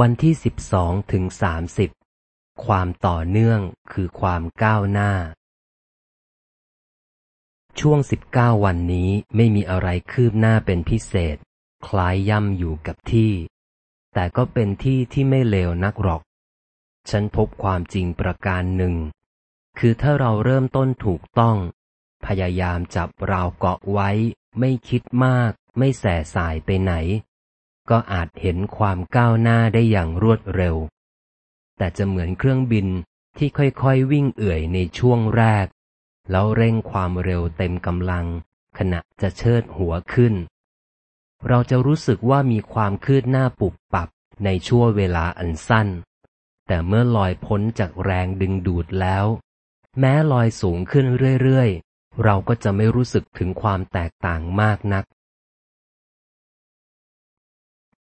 วันที่สิบสองถึงสามสิบความต่อเนื่องคือความก้าวหน้า ช่วงสิบเก้าวันนี้ไม่มีอะไรคืบหน้าเป็นพิเศษ คล้ายย่ำอยู่กับที่ แต่ก็เป็นที่ที่ไม่เลวนักหรอก ฉันพบความจริงประการหนึ่ง คือถ้าเราเริ่มต้นถูกต้อง พยายามจับราวเกาะไว้ ไม่คิดมาก ไม่แส่สายไปไหน ก็อาจเห็นความก้าวหน้าได้อย่างรวดเร็ว แต่จะเหมือนเครื่องบินที่ค่อยๆวิ่งเอื่อยในช่วงแรก แล้วเร่งความเร็วเต็มกำลัง ขณะจะเชิดหัวขึ้น เราจะรู้สึกว่ามีความคืดหน้าปุบปับในช่วงเวลาอันสั้น แต่เมื่อลอยพ้นจากแรงดึงดูดแล้ว แม้ลอยสูงขึ้นเรื่อยๆ เราก็จะไม่รู้สึกถึงความแตกต่างมากนัก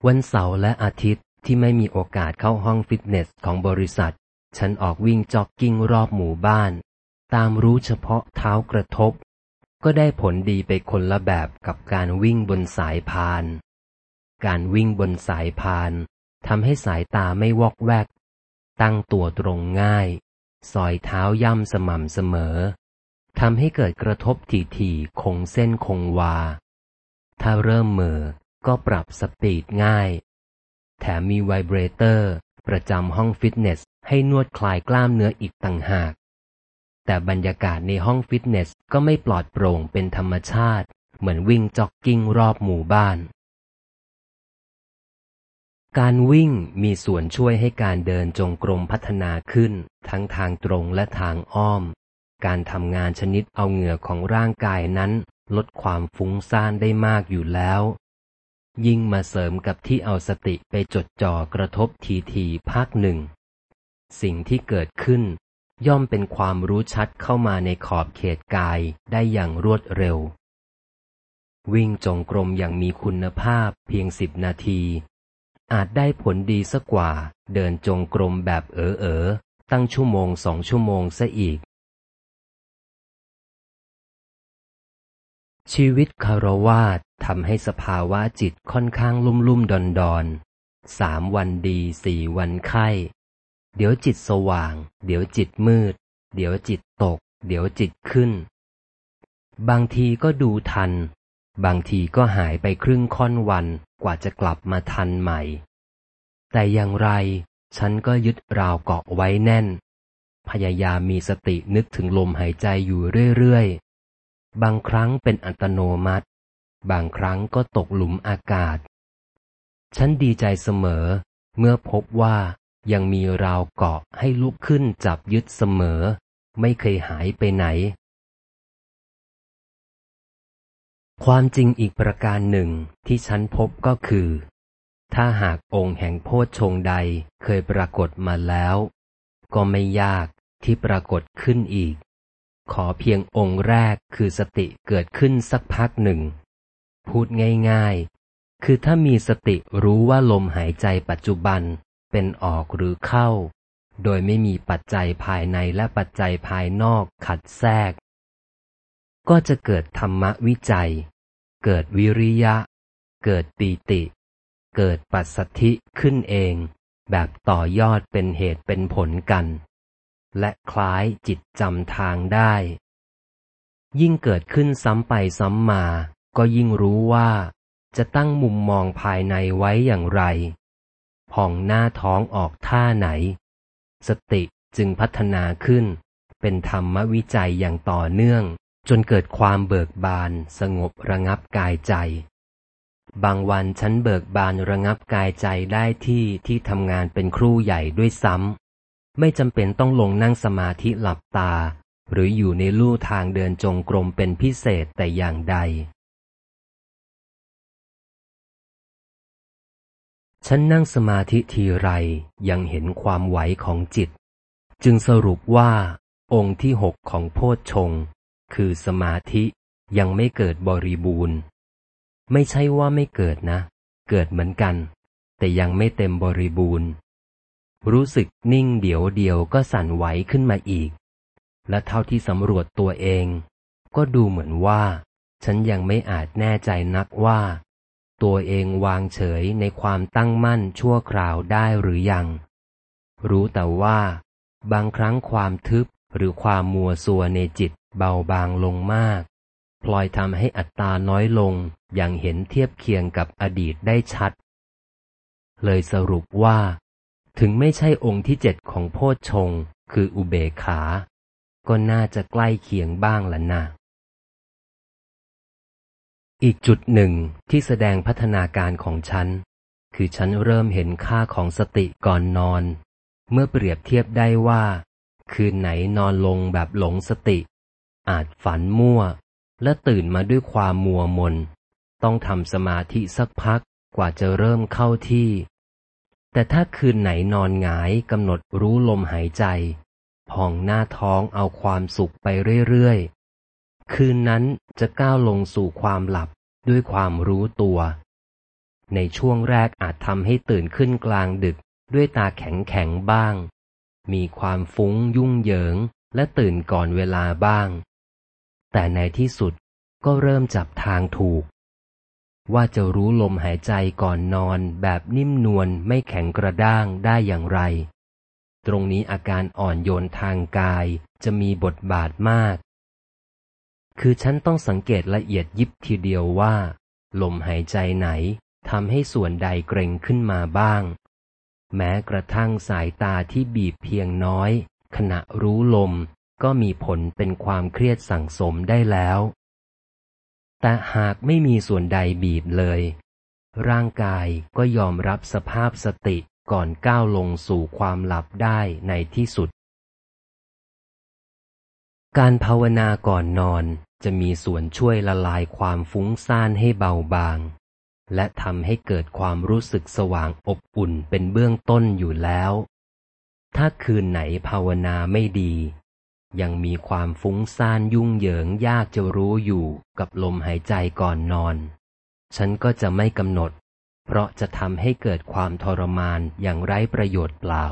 วันเสาร์และอาทิตย์ที่ไม่มีโอกาสเข้าห้องฟิตเนสของบริษัท ฉันออกวิ่งจ็อกกิ้งรอบหมู่บ้าน ตามรู้เฉพาะเท้ากระทบ ก็ได้ผลดีไปคนละแบบกับการวิ่งบนสายพาน การวิ่งบนสายพานทำให้สายตาไม่วอกแวก ตั้งตัวตรงง่าย ซอยเท้าย่ำสม่ำเสมอทำให้เกิดกระทบถี่ๆคงเส้นคงวา ถ้าเริ่มเมื่อย ก็ปรับ speed ง่าย แถมมี vibrator ประจำห้องฟิตเนส ให้นวดคลายกล้ามเนื้ออีกต่างหาก แต่บรรยากาศในห้องฟิตเนสก็ไม่ปลอดโปร่งเป็นธรรมชาติ เหมือนวิ่งจ็อกกิ้งรอบหมู่บ้าน การวิ่งมีส่วนช่วยให้การเดินจงกรมพัฒนาขึ้น ทั้งทางตรงและทางอ้อม การทำงานชนิดเอาเหงื่อของร่างกายนั้นลดความฟุ้งซ่านได้มากอยู่แล้ว ยิ่งมาเสริมกับที่เอาสติไปจดจ่อกระทบทีทีภาคหนึ่ง สิ่งที่เกิดขึ้น ย่อมเป็นความรู้ชัดเข้ามาในขอบเขตกายได้อย่างรวดเร็ว วิ่งจงกรมอย่างมีคุณภาพเพียงสิบนาที อาจได้ผลดีสักกว่า เดินจงกรมแบบเออเออตั้งชั่วโมงสองชั่วโมงซะอีก ชีวิตคารวาส ทำให้สภาวะจิตค่อนข้างลุ่มลุ่มดอนดอนสามวันดีสี่วันไข้ เดี๋ยวจิตสว่าง เดี๋ยวจิตมืด เดี๋ยวจิตตก เดี๋ยวจิตขึ้น บางทีก็ดูทัน บางทีก็หายไปครึ่งค่อนวันกว่าจะกลับมาทันใหม่ แต่อย่างไร ฉันก็ยึดราวเกาะไว้แน่น พยายามมีสตินึกถึงลมหายใจอยู่เรื่อยๆ บางครั้งเป็นอัตโนมัติ บางครั้งก็ตกหลุมอากาศ ฉันดีใจเสมอ เมื่อพบว่ายังมีราวเกาะให้ลุกขึ้นจับยึดเสมอ ไม่เคยหายไปไหน ความจริงอีกประการหนึ่งที่ฉันพบก็คือ ถ้าหากองค์แห่งโพชฌงใดเคยปรากฏมาแล้ว ก็ไม่ยากที่ปรากฏขึ้นอีก ขอเพียงองค์แรกคือสติเกิดขึ้นสักพักหนึ่ง พูดง่ายๆ คือถ้ามีสติรู้ว่าลมหายใจปัจจุบันเป็นออกหรือเข้า โดยไม่มีปัจจัยภายในและปัจจัยภายนอกขัดแทรก ก็จะเกิดธรรมวิจัย เกิดวิริยะ เกิดปีติ เกิดปัสสธิขึ้นเอง แบบต่อยอดเป็นเหตุเป็นผลกัน และคล้ายจิตจำทางได้ ยิ่งเกิดขึ้นซ้ำไปซ้ำมา ก็ยิ่งรู้ว่าจะตั้งมุมมองภายในไว้อย่างไร ผ่องหน้าท้องออกท่าไหน สติจึงพัฒนาขึ้น เป็นธรรมวิจัยอย่างต่อเนื่อง จนเกิดความเบิกบานสงบระงับกายใจ บางวันฉันเบิกบานระงับกายใจได้ที่ที่ทำงานเป็นครูใหญ่ด้วยซ้ำ ไม่จำเป็นต้องลงนั่งสมาธิหลับตา หรืออยู่ในลู่ทางเดินจงกรมเป็นพิเศษแต่อย่างใด ฉันนั่งสมาธิทีไรยังเห็นความไหวของจิต จึงสรุปว่า องค์ที่หกของโพชฌงค์คือสมาธิยังไม่เกิดบริบูรณ์ ไม่ใช่ว่าไม่เกิดนะ เกิดเหมือนกัน แต่ยังไม่เต็มบริบูรณ์ รู้สึกนิ่งเดี๋ยวเดียวก็สั่นไหวขึ้นมาอีก และเท่าที่สำรวจตัวเอง ก็ดูเหมือนว่า ฉันยังไม่อาจแน่ใจนักว่า ตัวเองวางเฉยในความตั้งมั่นชั่วคราวได้หรือยัง รู้แต่ว่า บางครั้งความทึบหรือความมัวสัวในจิตเบาบางลงมาก พลอยทำให้อัตตาน้อยลงอย่างเห็นเทียบเคียงกับอดีตได้ชัด เลยสรุปว่า ถึงไม่ใช่องค์ที่เจ็ดของโพชฌงคืออุเบขา ก็น่าจะใกล้เคียงบ้างละนะ อีกจุดหนึ่งที่แสดงพัฒนาการของฉัน คือฉันเริ่มเห็นค่าของสติก่อนนอน เมื่อเปรียบเทียบได้ว่า คืนไหนนอนลงแบบหลงสติ อาจฝันมั่ว และตื่นมาด้วยความมัวมน ต้องทำสมาธิสักพักกว่าจะเริ่มเข้าที่ แต่ถ้าคืนไหนนอนหงายกำหนดรู้ลมหายใจ พองหน้าท้องเอาความสุขไปเรื่อย คืนนั้นจะก้าวลงสู่ความหลับด้วยความรู้ตัว ในช่วงแรกอาจทำให้ตื่นขึ้นกลางดึกด้วยตาแข็งแข็งบ้าง มีความฟุ้งยุ่งเหยิงและตื่นก่อนเวลาบ้าง แต่ในที่สุดก็เริ่มจับทางถูก ว่าจะรู้ลมหายใจก่อนนอนแบบนิ่มนวลไม่แข็งกระด้างได้อย่างไร ตรงนี้อาการอ่อนโยนทางกายจะมีบทบาทมาก คือฉันต้องสังเกตละเอียดยิบทีเดียวว่า ลมหายใจไหนทำให้ส่วนใดเกร็งขึ้นมาบ้าง แม้กระทั่งสายตาที่บีบเพียงน้อย ขณะรู้ลมก็มีผลเป็นความเครียดสั่งสมได้แล้ว แต่หากไม่มีส่วนใดบีบเลย ร่างกายก็ยอมรับสภาพสติก่อนก้าวลงสู่ความหลับได้ในที่สุด การภาวนาก่อนนอน จะมีส่วนช่วยละลายความฟุ้งซ่านให้เบาบาง และทำให้เกิดความรู้สึกสว่างอบอุ่นเป็นเบื้องต้นอยู่แล้ว ถ้าคืนไหนภาวนาไม่ดี ยังมีความฟุ้งซ่านยุ่งเหยิงยากจะรู้อยู่กับลมหายใจก่อนนอน ฉันก็จะไม่กำหนด เพราะจะทำให้เกิดความทรมานอย่างไร้ประโยชน์เปล่า